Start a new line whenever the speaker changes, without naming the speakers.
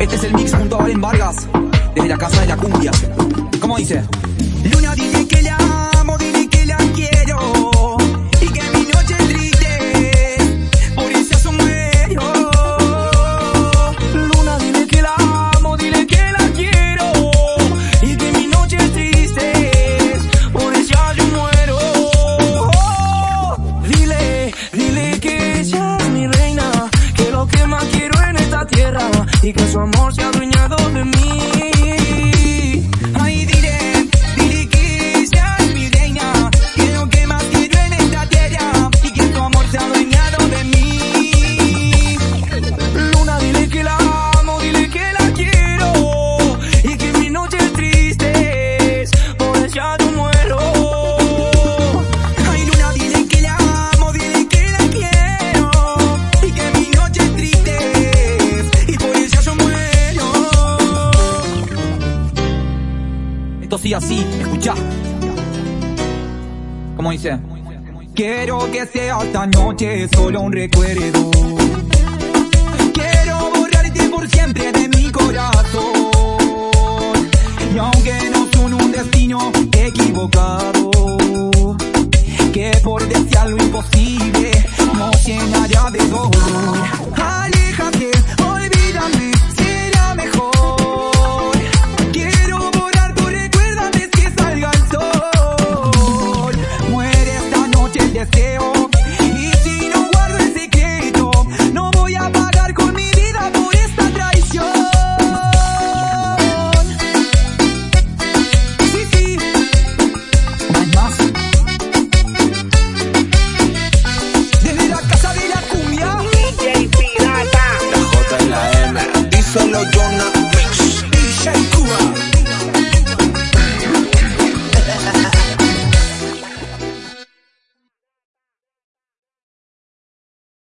Este es el mix junto a Valen Vargas, desde la casa de la cumbia. ¿Cómo dice?
Luna, dile que la y que su amor se ha adueñado de mí.
Esto así, escucha. ¿Cómo dice?
Quiero que sea esta noche solo un recuerdo. Quiero borrarte por siempre de mi corazón. Y aunque no son un destino equivocado, que por desear lo imposible